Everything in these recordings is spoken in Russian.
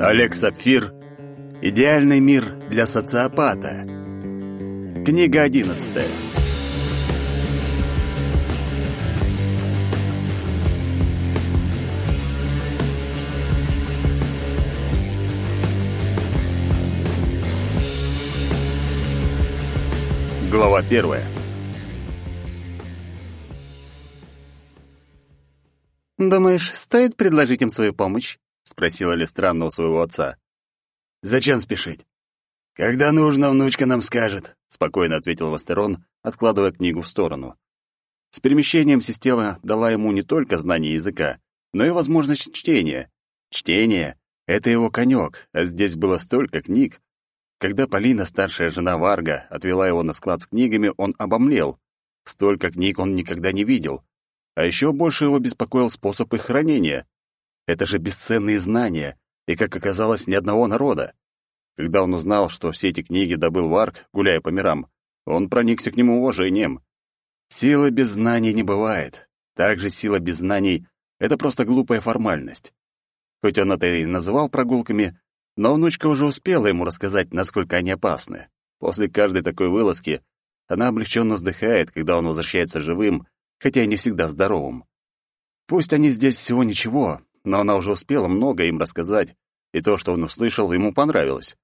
Олег Сапфир. Идеальный мир для социопата. Книга одиннадцатая. Глава первая. «Думаешь, стоит предложить им свою помощь?» — спросила Лестранна у своего отца. «Зачем спешить? Когда нужно, внучка нам скажет», — спокойно ответил Вастерон, откладывая книгу в сторону. С перемещением система дала ему не только знание языка, но и возможность чтения. Чтение — это его конек, а здесь было столько книг. Когда Полина, старшая жена Варга, отвела его на склад с книгами, он обомлел. Столько книг он никогда не видел. А еще больше его беспокоил способ их хранения. Это же бесценные знания, и, как оказалось, ни одного народа. Когда он узнал, что все эти книги добыл Варк, гуляя по мирам, он проникся к нему уважением. Силы без знаний не бывает. Также сила без знаний — это просто глупая формальность. Хоть он это и называл прогулками, но внучка уже успела ему рассказать, насколько они опасны. После каждой такой вылазки она облегченно вздыхает, когда он возвращается живым, хотя и не всегда здоровым. Пусть они здесь всего ничего, но она уже успела много им рассказать, и то, что он услышал, ему понравилось.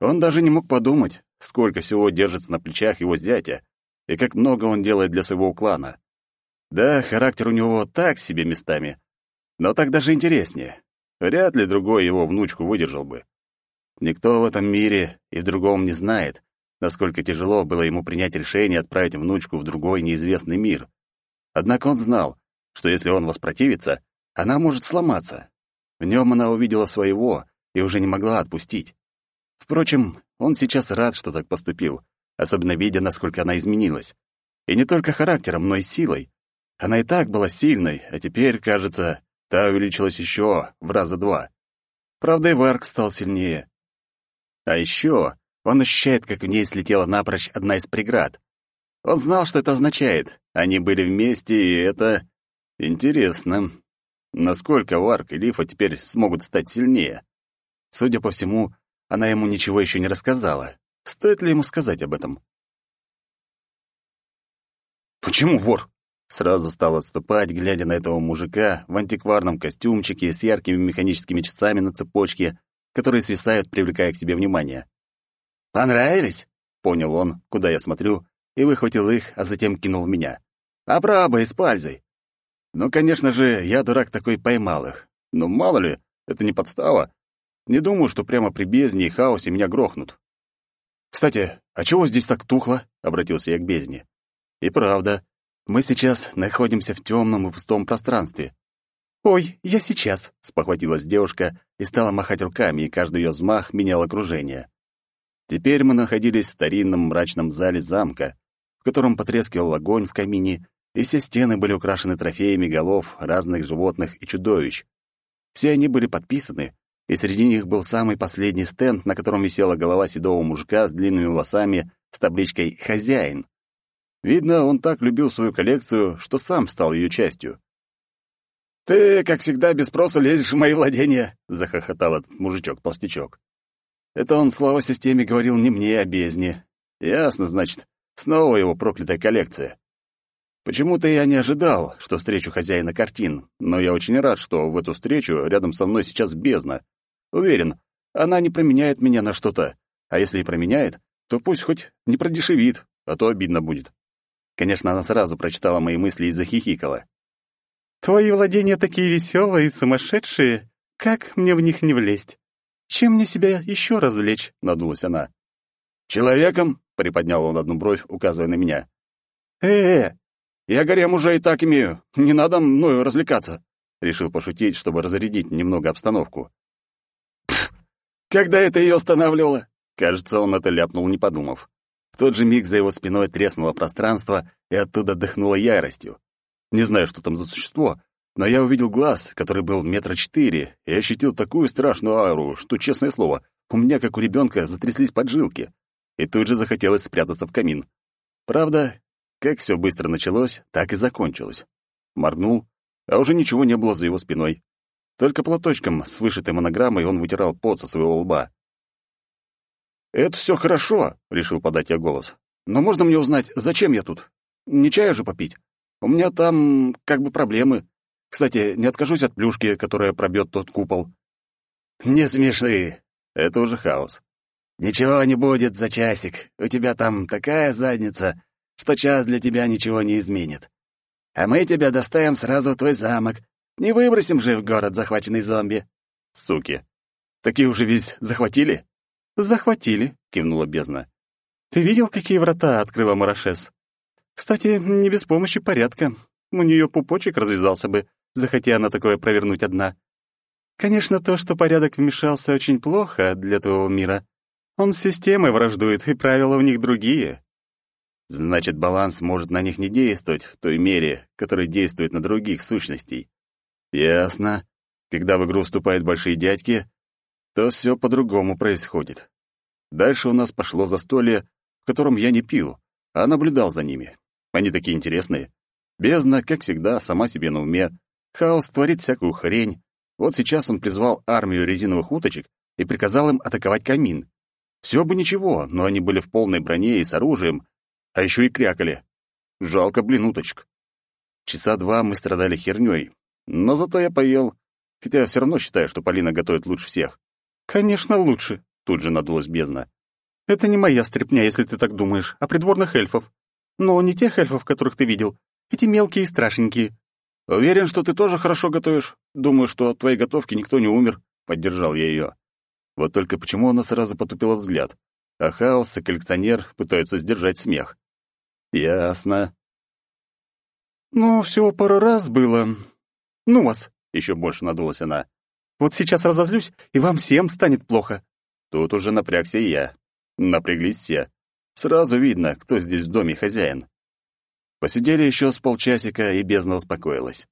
Он даже не мог подумать, сколько всего держится на плечах его зятя, и как много он делает для своего клана. Да, характер у него так себе местами, но так даже интереснее. Вряд ли другой его внучку выдержал бы. Никто в этом мире и в другом не знает, насколько тяжело было ему принять решение отправить внучку в другой неизвестный мир. Однако он знал, что если он воспротивится, она может сломаться. В нем она увидела своего и уже не могла отпустить. Впрочем, он сейчас рад, что так поступил, особенно видя, насколько она изменилась. И не только характером, но и силой. Она и так была сильной, а теперь, кажется, та увеличилась еще в раза два. Правда, и Варк стал сильнее. А еще он ощущает, как в ней слетела напрочь одна из преград. Он знал, что это означает. Они были вместе, и это... Интересно. Насколько Варк и Лифа теперь смогут стать сильнее? Судя по всему, она ему ничего еще не рассказала. Стоит ли ему сказать об этом? «Почему вор?» Сразу стал отступать, глядя на этого мужика в антикварном костюмчике с яркими механическими часами на цепочке, которые свисают, привлекая к себе внимание. «Понравились?» — понял он, куда я смотрю, и выхватил их, а затем кинул в меня. «Попробуй с пальзой!» Ну, конечно же, я, дурак такой, поймал их. Но мало ли, это не подстава. Не думаю, что прямо при бездне и хаосе меня грохнут. «Кстати, а чего здесь так тухло?» — обратился я к бездне. «И правда, мы сейчас находимся в темном и пустом пространстве». «Ой, я сейчас», — спохватилась девушка и стала махать руками, и каждый ее взмах менял окружение. Теперь мы находились в старинном мрачном зале замка, в котором потрескивал огонь в камине, и все стены были украшены трофеями голов разных животных и чудовищ. Все они были подписаны, и среди них был самый последний стенд, на котором висела голова седого мужика с длинными волосами с табличкой «Хозяин». Видно, он так любил свою коллекцию, что сам стал ее частью. «Ты, как всегда, без спроса лезешь в мои владения», — захохотал этот мужичок-толстячок. Это он слова системе говорил не мне, а бездне. Ясно, значит, снова его проклятая коллекция. Почему-то я не ожидал, что встречу хозяина картин, но я очень рад, что в эту встречу рядом со мной сейчас бездна. Уверен, она не променяет меня на что-то, а если и променяет, то пусть хоть не продешевит, а то обидно будет. Конечно, она сразу прочитала мои мысли и захихикала. «Твои владения такие веселые и сумасшедшие, как мне в них не влезть? Чем мне себя еще развлечь?» — надулась она. «Человеком?» — приподнял он одну бровь, указывая на меня. «Э-э, я гарем уже и так имею. Не надо мною развлекаться. Решил пошутить, чтобы разрядить немного обстановку. Пф, когда это ее останавливало? Кажется, он это ляпнул, не подумав. В тот же миг за его спиной треснуло пространство, и оттуда дыхнуло яростью. Не знаю, что там за существо, но я увидел глаз, который был метра четыре, и ощутил такую страшную ауру, что, честное слово, у меня, как у ребенка, затряслись поджилки. И тут же захотелось спрятаться в камин. Правда, как все быстро началось, так и закончилось. Моргнул, а уже ничего не было за его спиной. Только платочком с вышитой монограммой он вытирал пот со своего лба. «Это все хорошо», — решил подать я голос. «Но можно мне узнать, зачем я тут? Не чаю же попить. У меня там как бы проблемы. Кстати, не откажусь от плюшки, которая пробьет тот купол». «Не смеши. Это уже хаос. Ничего не будет за часик. У тебя там такая задница, что час для тебя ничего не изменит. А мы тебя доставим сразу в твой замок. Не выбросим же в город захваченный зомби. Суки. Такие уже весь захватили? Захватили, кивнула бездна. Ты видел, какие врата открыла Марашес? Кстати, не без помощи порядка. У нее пупочек развязался бы, захотя она такое провернуть одна. Конечно, то, что порядок вмешался, очень плохо для твоего мира. Он с системой враждует, и правила у них другие. Значит, баланс может на них не действовать в той мере, которой действует на других сущностей. Ясно. Когда в игру вступают большие дядьки, то все по-другому происходит. Дальше у нас пошло застолье, в котором я не пил, а наблюдал за ними. Они такие интересные. Бездна, как всегда, сама себе на уме. Хаос творит всякую хрень. Вот сейчас он призвал армию резиновых уточек и приказал им атаковать камин. Все бы ничего, но они были в полной броне и с оружием, а еще и крякали. Жалко, блин, уточек. Часа два мы страдали херней, но зато я поел, хотя все равно считаю, что Полина готовит лучше всех. «Конечно, лучше», — тут же надулась бездна. «Это не моя стряпня, если ты так думаешь, а придворных эльфов. Но не тех эльфов, которых ты видел. Эти мелкие и страшненькие». «Уверен, что ты тоже хорошо готовишь. Думаю, что от твоей готовки никто не умер», — поддержал я ее. Вот только почему она сразу потупила взгляд, а хаос и коллекционер пытаются сдержать смех. «Ясно». «Ну, всего пару раз было. Ну вас!» — еще больше надулась она. «Вот сейчас разозлюсь, и вам всем станет плохо». Тут уже напрягся и я. Напряглись все. Сразу видно, кто здесь в доме хозяин. Посидели еще с полчасика, и бездна успокоилась.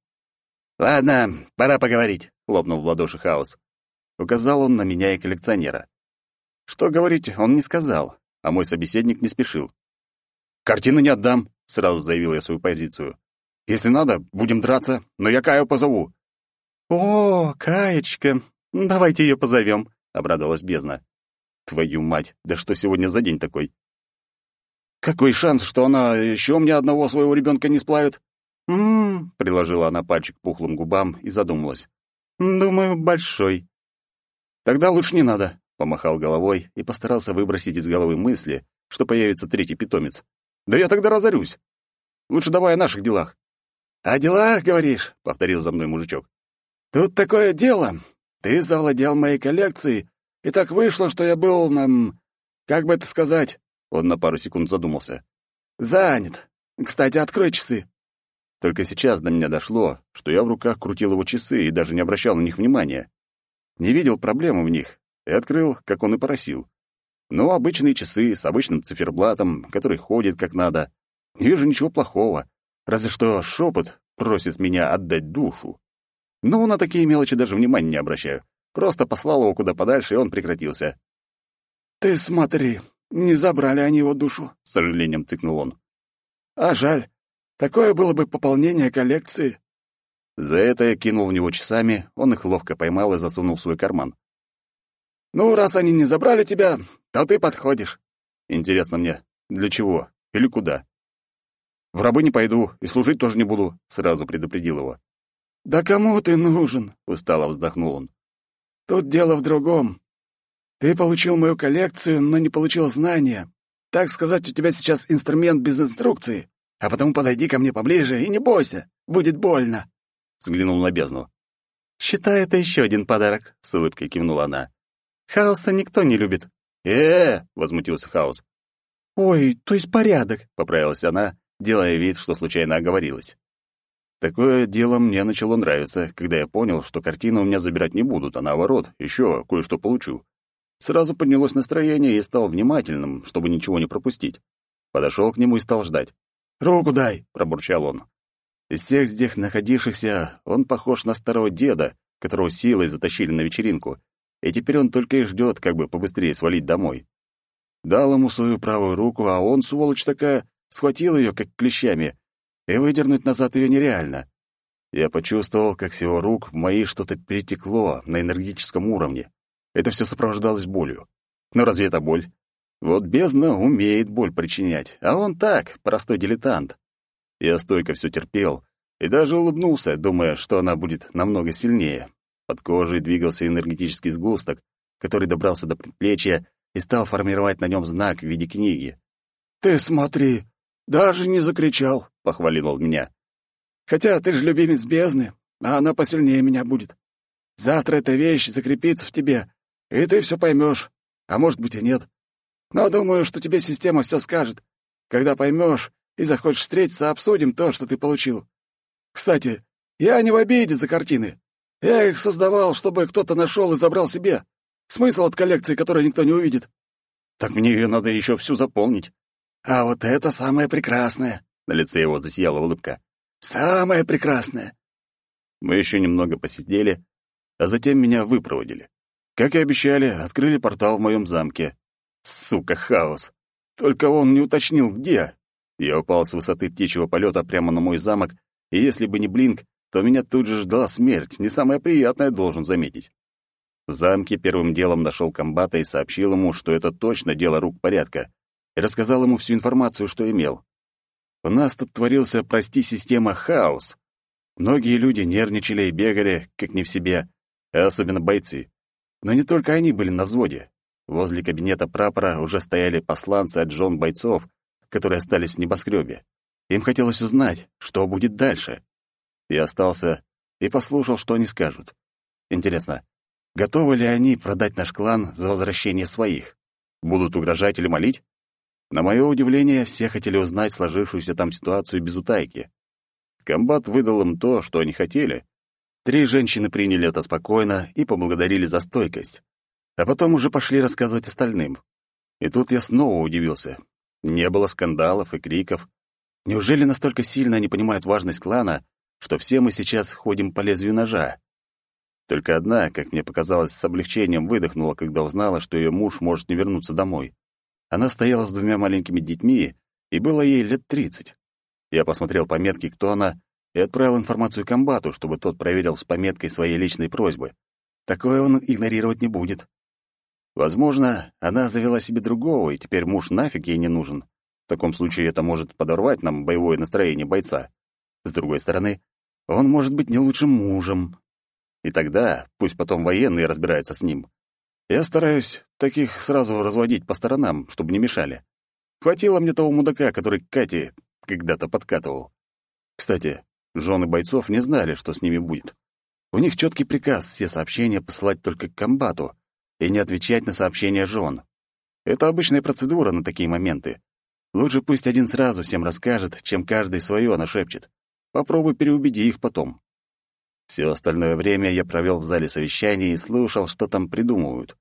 «Ладно, пора поговорить», — хлопнул в ладоши хаос. Указал он на меня и коллекционера. Что говорить, он не сказал, а мой собеседник не спешил. «Картину не отдам», — сразу заявил я свою позицию. «Если надо, будем драться, но я Каю позову». «О, Каечка, давайте ее позовем», — обрадовалась бездна. «Твою мать, да что сегодня за день такой?» «Какой шанс, что она еще мне одного своего ребенка не сплавит?» «М-м-м», приложила она пальчик к пухлым губам и задумалась. «Думаю, большой». «Тогда лучше не надо», — помахал головой и постарался выбросить из головы мысли, что появится третий питомец. Да я тогда разорюсь. Лучше давай о наших делах. О делах, говоришь, повторил за мной мужичок. Тут такое дело. Ты завладел моей коллекцией, и так вышло, что я был, эм, как бы это сказать? Он на пару секунд задумался. Занят. Кстати, открой часы. Только сейчас до меня дошло, что я в руках крутил его часы и даже не обращал на них внимания. Не видел проблемы в них и открыл, как он и просил. Ну, обычные часы с обычным циферблатом, который ходит как надо. Не вижу ничего плохого. Разве что шепот просит меня отдать душу. Но на такие мелочи даже внимания не обращаю. Просто послал его куда подальше, и он прекратился. «Ты смотри, не забрали они его душу», — с сожалением цыкнул он. «А жаль. Такое было бы пополнение коллекции». За это я кинул в него часами, он их ловко поймал и засунул в свой карман. «Ну, раз они не забрали тебя, то ты подходишь». «Интересно мне, для чего или куда?» «В рабы не пойду и служить тоже не буду», — сразу предупредил его. «Да кому ты нужен?» — устало вздохнул он. «Тут дело в другом. Ты получил мою коллекцию, но не получил знания. Так сказать, у тебя сейчас инструмент без инструкции. А потому подойди ко мне поближе и не бойся, будет больно», — взглянул на бездну. «Считай это еще один подарок», — с улыбкой кивнула она. Хаоса никто не любит. Э, возмутился Хаос. Ой, то есть порядок, поправилась она, делая вид, что случайно оговорилась. Такое дело мне начало нравиться, когда я понял, что картину у меня забирать не будут, а наоборот, еще кое-что получу. Сразу поднялось настроение и стал внимательным, чтобы ничего не пропустить. Подошел к нему и стал ждать. «Руку дай!» — пробурчал он. Из всех здесь находившихся он похож на старого деда, которого силой затащили на вечеринку, и теперь он только и ждет, как бы побыстрее свалить домой. Дал ему свою правую руку, а он, сволочь такая, схватил ее, как клещами, и выдернуть назад ее нереально. Я почувствовал, как с его рук в мои что-то перетекло на энергетическом уровне. Это все сопровождалось болью. Но разве это боль? Вот бездна умеет боль причинять, а он так, простой дилетант. Я стойко все терпел и даже улыбнулся, думая, что она будет намного сильнее. Под кожей двигался энергетический сгусток, который добрался до предплечья и стал формировать на нем знак в виде книги. «Ты смотри, даже не закричал», — похвалил он меня. «Хотя ты же любимец бездны, а она посильнее меня будет. Завтра эта вещь закрепится в тебе, и ты все поймешь, а может быть и нет. Но думаю, что тебе система все скажет. Когда поймешь и захочешь встретиться, обсудим то, что ты получил. Кстати, я не в обиде за картины. Я их создавал, чтобы кто-то нашел и забрал себе. Смысл от коллекции, которую никто не увидит. Так мне ее надо еще всю заполнить. А вот это самое прекрасное. На лице его засияла улыбка. Самое прекрасное. Мы еще немного посидели, а затем меня выпроводили. Как и обещали, открыли портал в моем замке. Сука, хаос. Только он не уточнил, где. Я упал с высоты птичьего полета прямо на мой замок, и если бы не Блинк, то меня тут же ждала смерть, не самое приятное, должен заметить. В замке первым делом нашел комбата и сообщил ему, что это точно дело рук порядка, и рассказал ему всю информацию, что имел. У нас тут творился, прости, система хаос. Многие люди нервничали и бегали, как не в себе, а особенно бойцы. Но не только они были на взводе. Возле кабинета прапора уже стояли посланцы от жен бойцов, которые остались в небоскребе. Им хотелось узнать, что будет дальше. Я остался и послушал, что они скажут. Интересно, готовы ли они продать наш клан за возвращение своих? Будут угрожать или молить? На мое удивление, все хотели узнать сложившуюся там ситуацию без утайки. Комбат выдал им то, что они хотели. Три женщины приняли это спокойно и поблагодарили за стойкость. А потом уже пошли рассказывать остальным. И тут я снова удивился. Не было скандалов и криков. Неужели настолько сильно они понимают важность клана, что все мы сейчас ходим по лезвию ножа? Только одна, как мне показалось, с облегчением выдохнула, когда узнала, что ее муж может не вернуться домой. Она стояла с двумя маленькими детьми, и было ей лет тридцать. Я посмотрел пометки, кто она, и отправил информацию комбату, чтобы тот проверил с пометкой своей личной просьбы. Такое он игнорировать не будет. Возможно, она завела себе другого, и теперь муж нафиг ей не нужен. В таком случае это может подорвать нам боевое настроение бойца. С другой стороны, он может быть не лучшим мужем. И тогда пусть потом военные разбираются с ним. Я стараюсь таких сразу разводить по сторонам, чтобы не мешали. Хватило мне того мудака, который Кате когда-то подкатывал. Кстати, жены бойцов не знали, что с ними будет. У них четкий приказ все сообщения посылать только к комбату и не отвечать на сообщения жен. Это обычная процедура на такие моменты. Лучше пусть один сразу всем расскажет, чем каждый свое нашепчет. Попробуй переубеди их потом. Все остальное время я провел в зале совещаний и слушал, что там придумывают.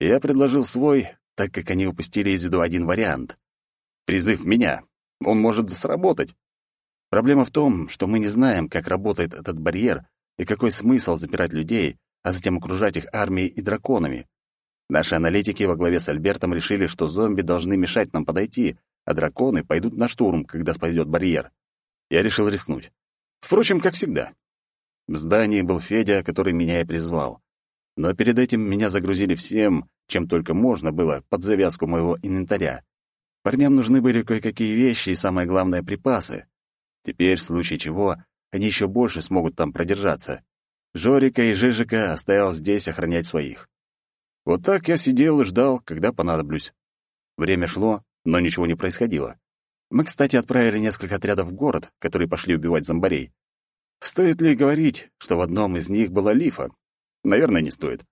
Я предложил свой, так как они упустили из виду один вариант. Призыв меня. Он может сработать. Проблема в том, что мы не знаем, как работает этот барьер и какой смысл запирать людей, а затем окружать их армией и драконами. Наши аналитики во главе с Альбертом решили, что зомби должны мешать нам подойти, а драконы пойдут на штурм, когда спадет барьер. Я решил рискнуть. Впрочем, как всегда. В здании был Федя, который меня и призвал. Но перед этим меня загрузили всем, чем только можно было, под завязку моего инвентаря. Парням нужны были кое-какие вещи и, самое главное, припасы. Теперь, в случае чего, они еще больше смогут там продержаться. Жорика и Жижика оставил здесь охранять своих. Вот так я сидел и ждал, когда понадоблюсь. Время шло, но ничего не происходило. Мы, кстати, отправили несколько отрядов в город, которые пошли убивать зомбарей. Стоит ли говорить, что в одном из них была Лифа, Наверное, не стоит.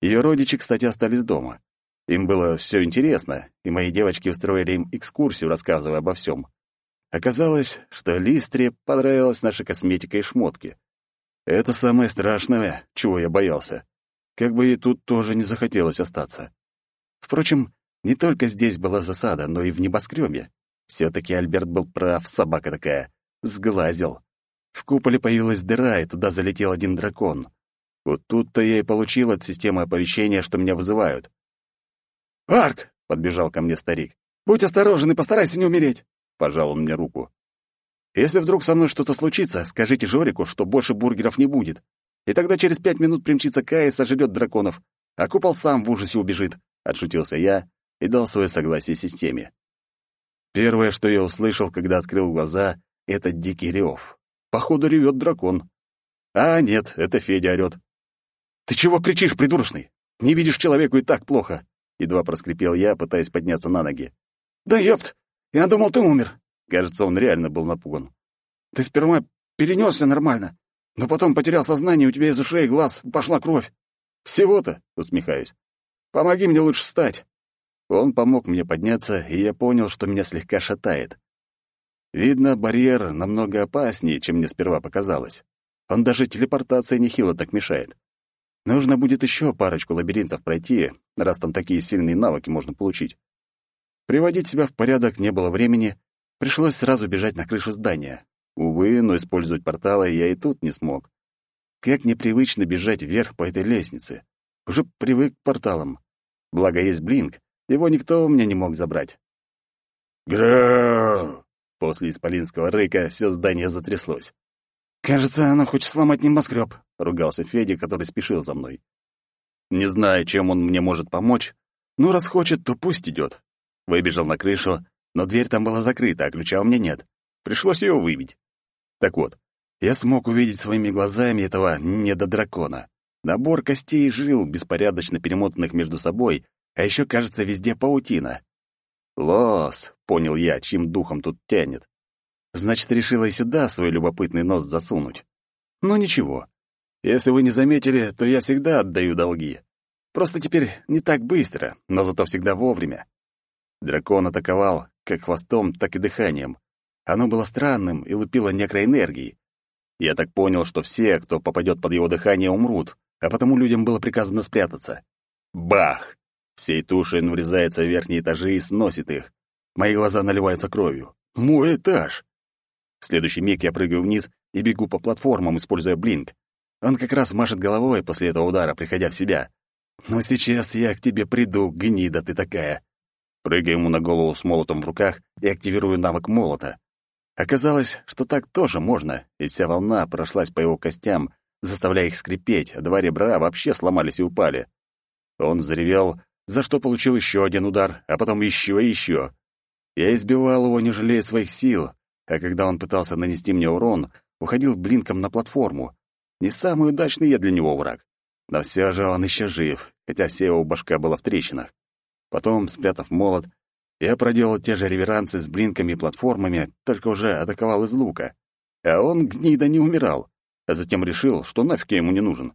Ее родичи, кстати, остались дома. Им было все интересно, и мои девочки устроили им экскурсию, рассказывая обо всем. Оказалось, что Листре понравилась наша косметика и шмотки. Это самое страшное, чего я боялся. Как бы ей тут тоже не захотелось остаться. Впрочем, не только здесь была засада, но и в небоскребе. Все-таки Альберт был прав, собака такая. Сглазил. В куполе появилась дыра, и туда залетел один дракон. Вот тут-то я и получил от системы оповещения, что меня вызывают. «Арк!» — подбежал ко мне старик. «Будь осторожен и постарайся не умереть!» — пожал он мне руку. Если вдруг со мной что-то случится, скажите Жорику, что больше бургеров не будет. И тогда через пять минут примчится Кай и сожрет драконов, а купол сам в ужасе убежит», — отшутился я и дал свое согласие системе. Первое, что я услышал, когда открыл глаза, — это дикий рев. Походу, ревет дракон. А нет, это Федя орёт. «Ты чего кричишь, придурочный? Не видишь человеку и так плохо!» Едва проскрипел я, пытаясь подняться на ноги. «Да ёпт! Я думал, ты умер!» Кажется, он реально был напуган. «Ты сперва перенесся нормально, но потом потерял сознание, у тебя из ушей глаз пошла кровь. Всего-то, усмехаюсь. Помоги мне лучше встать. Он помог мне подняться, и я понял, что меня слегка шатает. Видно, барьер намного опаснее, чем мне сперва показалось. Он даже телепортация нехило так мешает. Нужно будет еще парочку лабиринтов пройти, раз там такие сильные навыки можно получить. Приводить себя в порядок не было времени, пришлось сразу бежать на крышу здания. Увы, но использовать порталы я и тут не смог. Как непривычно бежать вверх по этой лестнице. Уже привык к порталам. Благо есть блинк, его никто у меня не мог забрать. Грау! После исполинского рыка все здание затряслось. «Кажется, она хочет сломать небоскреб», — ругался Федя, который спешил за мной. Не знаю, чем он мне может помочь, но раз хочет, то пусть идет. Выбежал на крышу, но дверь там была закрыта, а ключа у меня нет. Пришлось ее выбить. Так вот, я смог увидеть своими глазами этого недодракона. Набор костей и жил, беспорядочно перемотанных между собой, а еще, кажется, везде паутина. Лос, понял я, чьим духом тут тянет. Значит, решила и сюда свой любопытный нос засунуть. Ну ничего. Если вы не заметили, то я всегда отдаю долги. Просто теперь не так быстро, но зато всегда вовремя. Дракон атаковал как хвостом, так и дыханием. Оно было странным и лупило некроэнергией. Я так понял, что все, кто попадет под его дыхание, умрут, а потому людям было приказано спрятаться. Бах! Всей тушей он врезается в верхние этажи и сносит их. Мои глаза наливаются кровью. Мой этаж! В следующий миг я прыгаю вниз и бегу по платформам, используя блинк. Он как раз машет головой после этого удара, приходя в себя. «Но сейчас я к тебе приду, гнида ты такая!» Прыгаю ему на голову с молотом в руках и активирую навык молота. Оказалось, что так тоже можно, и вся волна прошлась по его костям, заставляя их скрипеть, а два ребра вообще сломались и упали. Он заревел, за что получил еще один удар, а потом еще и еще. Я избивал его, не жалея своих сил, а когда он пытался нанести мне урон, уходил блинком на платформу. Не самый удачный я для него враг. Но все же он еще жив, хотя вся его башка была в трещинах. Потом, спрятав молот, я проделал те же реверансы с блинками и платформами, только уже атаковал из лука. А он, гнида, не умирал. А затем решил, что нафиг я ему не нужен.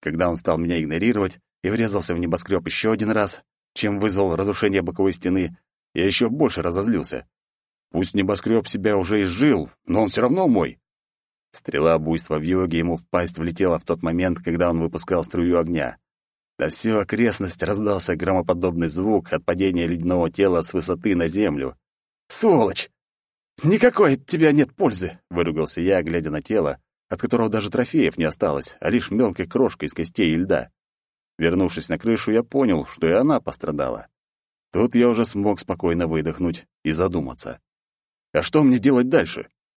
Когда он стал меня игнорировать и врезался в небоскреб еще один раз, чем вызвал разрушение боковой стены, я еще больше разозлился. Пусть небоскреб себя уже изжил, но он все равно мой. Стрела буйства в йоге ему в пасть влетела в тот момент, когда он выпускал струю огня. На всю окрестность раздался громоподобный звук от падения ледяного тела с высоты на землю. «Сволочь! Никакой от тебя нет пользы!» — выругался я, глядя на тело, от которого даже трофеев не осталось, а лишь мелкой крошкой из костей и льда. Вернувшись на крышу, я понял, что и она пострадала. Тут я уже смог спокойно выдохнуть и задуматься. А что мне делать дальше?